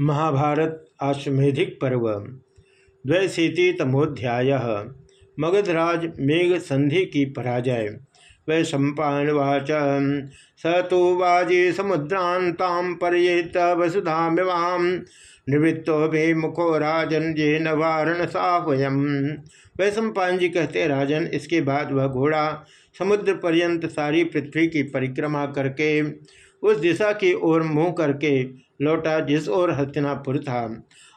महाभारत आश्वेधिक पर्व। द्वैशीतितमोध्याय मगधराज मेघ संधि की पराजय। वै सम्पावाच स तो वाजी समुद्रांता पर्येत वसुधामिवाम निवृत्तो भे मुखो राजन ये नवारण सावयम वै सम्पान जी कहते, राजन, इसके बाद वह घोड़ा समुद्र पर्यंत सारी पृथ्वी की परिक्रमा करके, उस दिशा की ओर मुँह करके लौटा जिस ओर हस्तिनापुर था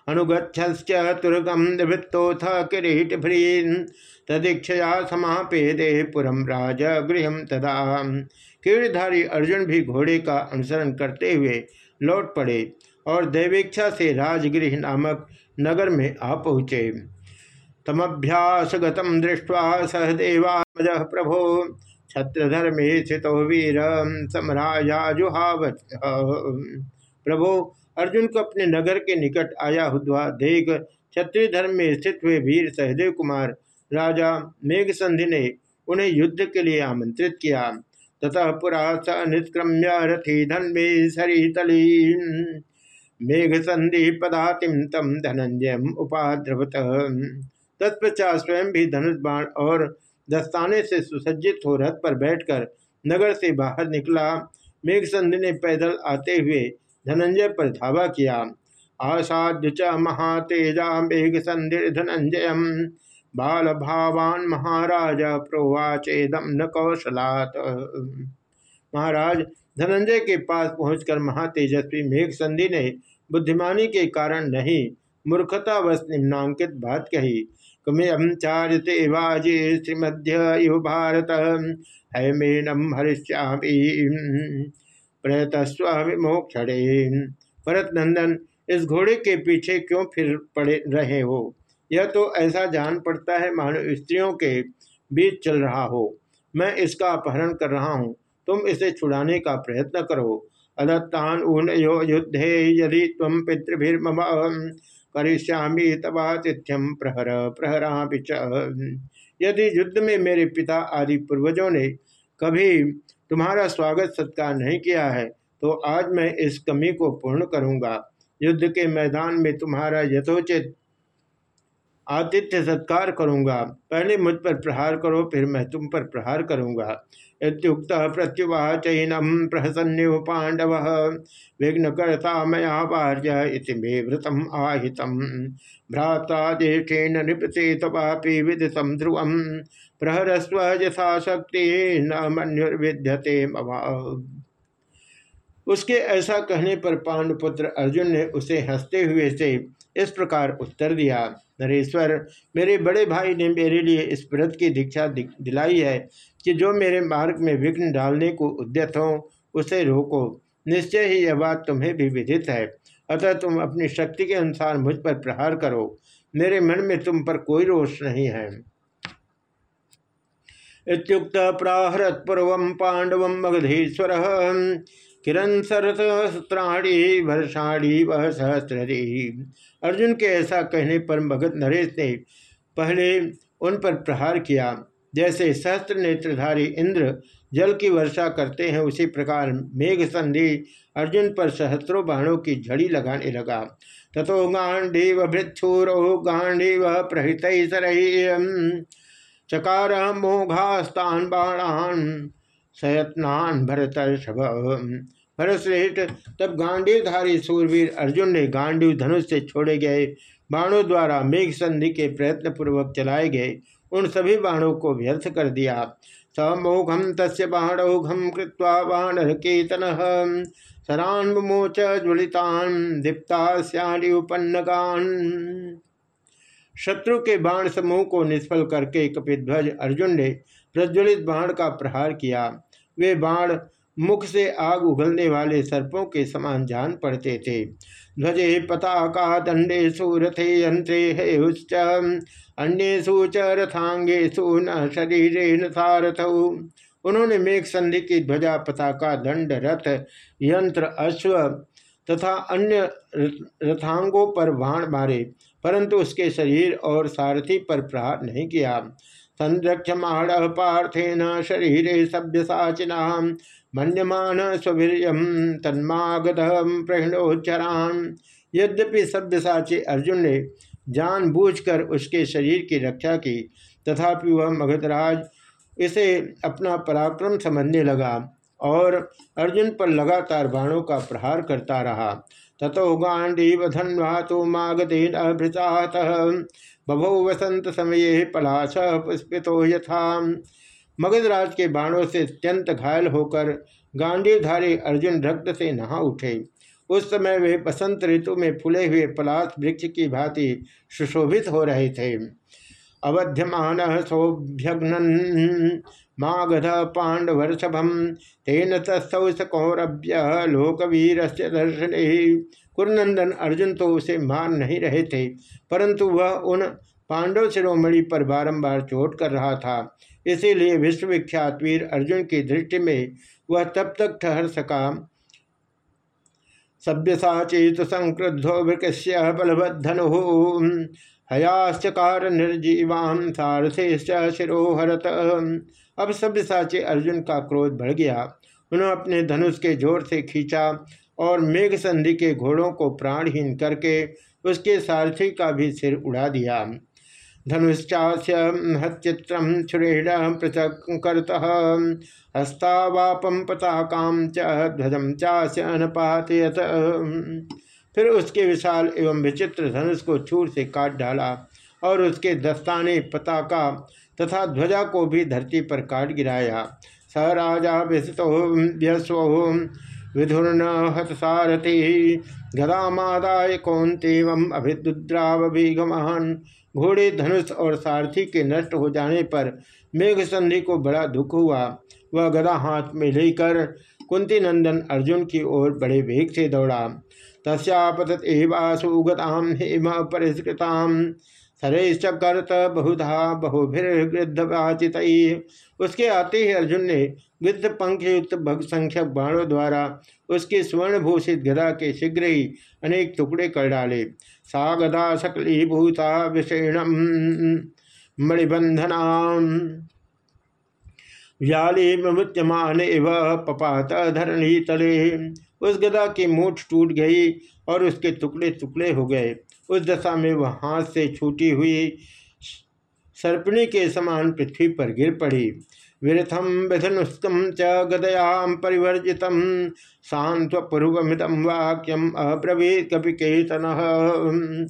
अनुगछुर्गम निवृत्तोथ किरीट भ्रीन तदीक्षया समापेदे पुरम राज गृह तदा। कीड़धारी अर्जुन भी घोड़े का अनुसरण करते हुए लौट पड़े और दैवेक्षा से राजगृह नामक नगर में आ पहुँचे। तमभ्यासगत दृष्टवा सहदेवाज प्रभो। छत्रधर्मे स्थित वीर समराजुहावत प्रभो, अर्जुन को अपने नगर के निकट आया हुआ देख, क्षत्रिय धर्म में स्थित हुए वीर सहदेव कुमार, राजा मेघसंधि ने उन्हें युद्ध के लिए आमंत्रित किया। ततः पुरा स निष्क्रम्य रथी धन्मे सरितली मेघ संधि पदातिम तम धनंजय उपाद्रवत। तत्पश्चात स्वयं भी धनुष बाण और दस्ताने से सुसज्जित हो रथ पर बैठकर नगर से बाहर निकला। मेघसंधि ने पैदल आते हुए धनंजय पर धावा किया। आसाध्य च महातेजा मेघ संधि धनंजय बाल भावान महाराज प्रोवाचेदम न कौशलात। महाराज, धनंजय के पास पहुंचकर महातेजस्वी मेघ संधि ने बुद्धिमानी के कारण नहीं, मूर्खतावश निम्नांकित बात कही। कुमेयम चारिते वाजे श्रीमध्य इव भारत हैमेनम प्रयतस्व विमोक्षणे भरत नंदन इस घोड़े के पीछे क्यों फिर पड़े रहे हो? यह तो ऐसा जान पड़ता है मानो स्त्रियों के बीच चल रहा हो। मैं इसका अपहरण कर रहा हूँ। तुम इसे छुड़ाने का प्रयत्न करो। अदत्तान ऊन यो युद्धे यदि तम पितृभिर्म करिष्यामी तबातिथ्यम प्रहर प्रहरा यदि युद्ध में मेरे पिता आदि पूर्वजों ने कभी तुम्हारा स्वागत सत्कार नहीं किया है तो आज मैं इस कमी को पूर्ण करूँगा। युद्ध के मैदान में तुम्हारा यथोचित आतिथ्य सत्कार करूँगा। पहले मुझ पर प्रहार करो, फिर मैं तुम पर प्रहार करूँगा। इतुक्त प्रत्युवाचैनम प्रहसन्यु पांडव विघ्नकर्ता मया वार्य मे वृतम आहितम। भ्राता ज्येष्ठेन नृपते तपापि विदिशम ध्रुवम प्रहरस्व यथा शक्ति न मनुर्विद्यते उसके ऐसा कहने पर पांडुपुत्र अर्जुन ने उसे हँसते हुए से इस प्रकार उत्तर दिया। नरेश्वर, मेरे बड़े भाई ने मेरे लिए इस व्रत की दीक्षा दिलाई है कि जो मेरे मार्ग में विघ्न डालने को उद्यत हो, उसे रोको। निश्चय ही यह बात तुम्हें भी विदित है। अतः तुम अपनी शक्ति के अनुसार मुझ पर प्रहार करो। मेरे मन में तुम पर कोई रोष नहीं है। इतुक्त प्राहरत पूर्व पांडव मगधेश्वर। किरण सरत्राणी वर्षाणी, वह सहस्री अर्जुन के ऐसा कहने पर मगध नरेश ने पहले उन पर प्रहार किया। जैसे सहस्त्र नेत्रधारी इंद्र जल की वर्षा करते हैं, उसी प्रकार मेघ संधि अर्जुन पर सहस्त्रों बाणों की झड़ी लगाने लगा। तथो गांडीव भृक्षुरो गांडीव प्रहित चकार मोघास्तान बाणान सयत्नान भरत भरतश्रेष्ठ, तब गांडीवधारी सूरवीर अर्जुन ने गांडीव धनुष से छोड़े गए। बाणों द्वारा मेघ संधि के प्रयत्न पूर्वक चलाए गए। उन सभी बाणों को व्यर्थ कर दिया। समोघम तस् बाणौघम कृत्वा बाणर केतन सरान्मोच ज्वलितान दीप्तास्यापन्नगान शत्रु के बाण समूह को निष्फल करके कपिध्वज अर्जुन ने प्रज्वलित बाण का प्रहार किया। वे बाण मुख से आग उगलने वाले सर्पों के समान जान पड़ते थे। ध्वजे पताका दंडेशु रथे यंत्रे हे उच्च अन्येषु च रथांगेशु न शरीर न सारथ। उन्होंने मेघ संधि की ध्वजा, पताका, दंड, रथ, यंत्र, अश्व तथा अन्य रथांगों पर बाण मारे, परंतु उसके शरीर और सारथी पर प्रहार नहीं किया। संरक्षमाण पार्थेन शरीर सभ्य साचिना मन्यमान स्ववीर तन्मागत प्रहणोच्चरान। यद्यपि सभ्यसाची अर्जुन ने जानबूझकर उसके शरीर की रक्षा की, तथापि वह मगधराज इसे अपना पराक्रम समझने लगा और अर्जुन पर लगातार बाणों का प्रहार करता रहा। ततो गांडीव धन्वा तो मागधेन अभृतात। बभो वसंत समय पलाश पुष्पितो यथा मगधराज के बाणों से अत्यंत घायल होकर गांडीधारी अर्जुन रक्त से नहा उठे। उस समय वे बसंत ऋतु में फूले हुए पलाश वृक्ष की भांति सुशोभित हो रहे थे। अवध्यमान सौभ्यघ्न मागध पांडवर्षभम तेन तस्थौ सकौरभ्य लोकवीर से दर्शन कुरनंदन अर्जुन तो उसे मान नहीं रहे थे, परंतु वह उन पांडव शिरोमणि पर बारंबार चोट कर रहा था। इसीलिए विश्वविख्यात वीर अर्जुन की दृष्टि में वह तब तक ठहर सका। सभ्यसाचेत संक्रुद्धो वृकस्य बलवधनु हयाश्चकार निर्जीवाम सारथे शिरोहरत। अब सभ्यसाची अर्जुन का क्रोध बढ़ गया। उन्होंने अपने धनुष के ज़ोर से खींचा और मेघ संधि के घोड़ों को प्राणहीन करके उसके सारथी का भी सिर उड़ा दिया। धनुश्चास्य हचित्रम छुरेण पृथक करत हस्तावापम पताकाम च ध्वजम चास्य अनपातयत। फिर उसके विशाल एवं विचित्र धनुष को छूर से काट डाला और उसके दस्ताने पताका तथा ध्वजा को भी धरती पर काट गिराया। स राजा व्यसतो व्यस्व विधुर्न हतसारथि गदामादाय कौंतेव अभिद्रावभिगमान घोड़े धनुष और सारथी के नष्ट हो जाने पर मेघ संधि को बड़ा दुख हुआ। वह गदा हाथ में लेकर कुंती नंदन अर्जुन की ओर बड़े वेग से दौड़ा। तस्पतत एवासु गताम हेम परिष्कृताम सरेश्चकर्त बहुधा बहुभिर्गृद्धवाचित। उसके आते ही अर्जुन ने गिद्ध पंख युक्त भग संख्यक बाणों द्वारा उसके स्वर्णभूषित गदा के शीघ्र ही अनेक टुकड़े कर डाले। सा गदा सकली भूता विषेणम मणिबंधना व्याली मृत्यमान एव पपात धरणी तले उस गदा की मूठ टूट गई और उसके टुकड़े टुकड़े हो गए। उस दशा में वह हाथ से छूटी हुई सर्पणी के समान पृथ्वी पर गिर पड़ी। विरथम विधनुस्तम च गदयाम परिवर्जित। सांत्वपूर्वमितम वाक्यम अब्रवीत कपिकेतन।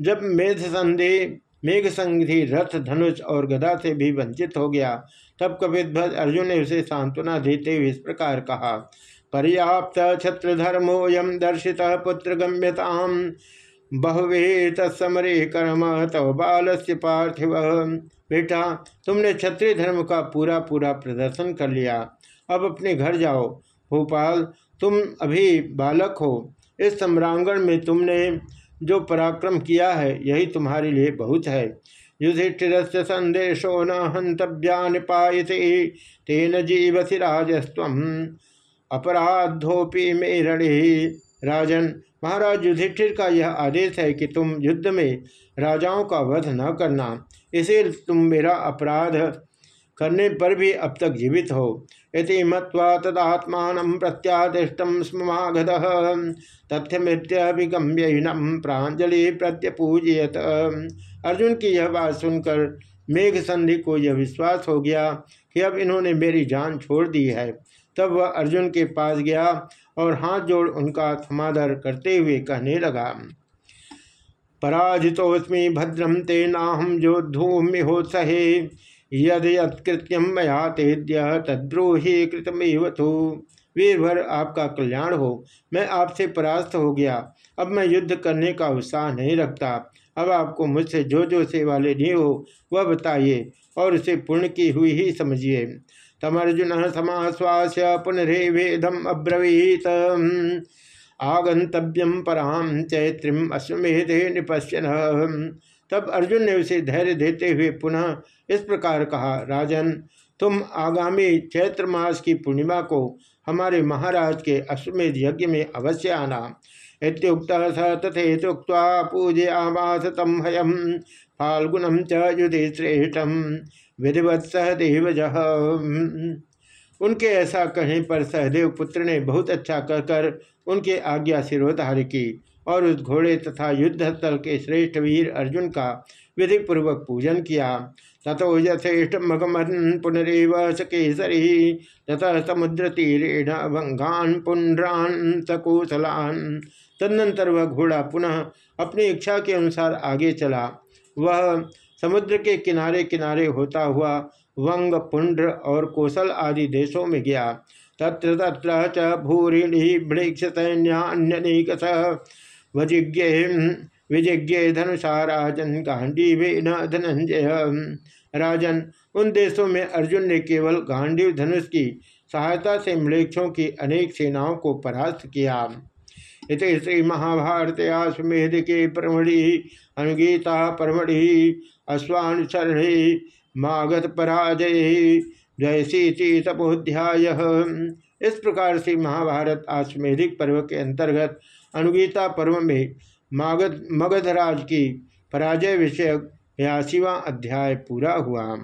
जब मेघ संधि मेघ संधि, रथ, धनुष और गदा से भी वंचित हो गया, तब कपिध्वज अर्जुन ने उसे सांत्वना देते हुए इस प्रकार कहा, पर्याप्त छत्रधर्मोयम दर्शिता पुत्र गम्यताम। बहुवे तत्समरे कर्म, तव बाल से पार्थिव। बेटा, तुमने क्षत्रिय धर्म का पूरा पूरा प्रदर्शन कर लिया। अब अपने घर जाओ। भोपाल, तुम अभी बालक हो। इस सम्रांगण में तुमने जो पराक्रम किया है, यही तुम्हारे लिए बहुत है। युधिष्ठिर संदेशो न हंतव्या निपायते तेन जीवसी राजस्व अपराधोपि मेरणे। राजन महाराज युधिष्ठिर का यह आदेश है कि तुम युद्ध में राजाओं का वध न करना, इसे तुम मेरा अपराध करने पर भी अब तक जीवित हो। इति मत्वा तदात्मान प्रत्यादिष्टम स्मगध तथ्यमित्यभिगम्यहीनम प्राजलि प्रत्यपूजयत। अर्जुन की यह बात सुनकर मेघ संधि को यह विश्वास हो गया कि अब इन्होंने मेरी जान छोड़ दी है। तब वह अर्जुन के पास गया और हाथ जोड़ उनका समादर करते हुए कहने लगा पराजितोस्मी भद्रम ते नाहम जो धूमि हो सहे, यद यत्कृत्यम मया तेद्य तद्रोही कृतमेव तो। वीरभर आपका कल्याण हो, मैं आपसे परास्त हो गया, अब मैं युद्ध करने का उत्साह नहीं रखता। अब आपको मुझसे जो जो सेवा लेनी हो, वह बताइए और उसे पूर्ण की हुई ही समझिए। तमर्जुन समाश्वास पुनरेवेदम अब्रवीत। आगंतव्यम पराम चैत्रिम अश्वेधे निपश्यन। तब अर्जुन ने उसे धैर्य देते हुए पुनः इस प्रकार कहा, राजन, तुम आगामी चैत्र मास की पूर्णिमा को हमारे महाराज के अश्वमेध यज्ञ में अवश्य आना। इतुक्त स तथेतुक्त पूजे आवास तम हयम फाल्गुनम च युधि श्रेष्ठम। विधिवत सह देवज। उनके ऐसा कहने पर सहदेव पुत्र ने बहुत अच्छा कहकर उनके आज्ञा सिरोधार की और उस घोड़े तथा युद्ध स्थल के श्रेष्ठ वीर अर्जुन का विधि पूर्वक पूजन किया। तथो यथेष्ट मगमन पुनरव सकेसरी तथा समुद्र तीरेण भंगान सकुशलान। तदनंतर वह घोड़ा पुनः अपनी इच्छा के अनुसार आगे चला। वह समुद्र के किनारे किनारे होता हुआ वंग, पुंड्र और कौशल आदि देशों में गया। तत्र तत्र च भूरिणी वृक्ष सैन्यान्यनेक वजिज्ञ विजिज्ञ धनुषा राजन गांडीव न धनंजय। राजन, उन देशों में अर्जुन ने केवल गांडीव धनुष की सहायता से मृक्षों की अनेक सेनाओं को परास्त किया। इत श्री महाभारत आश्वेध के परमढ़ि, अनुगीता परमढ़ि अश्वानुसरणी मागत पराजय। जय जयसी तपोध्याय। इस प्रकार से महाभारत आश्वेधिक पर्व के अंतर्गत अनुगीता पर्व में मागध मगधराज की पराजय विषयक बयासीवा अध्याय पूरा हुआ।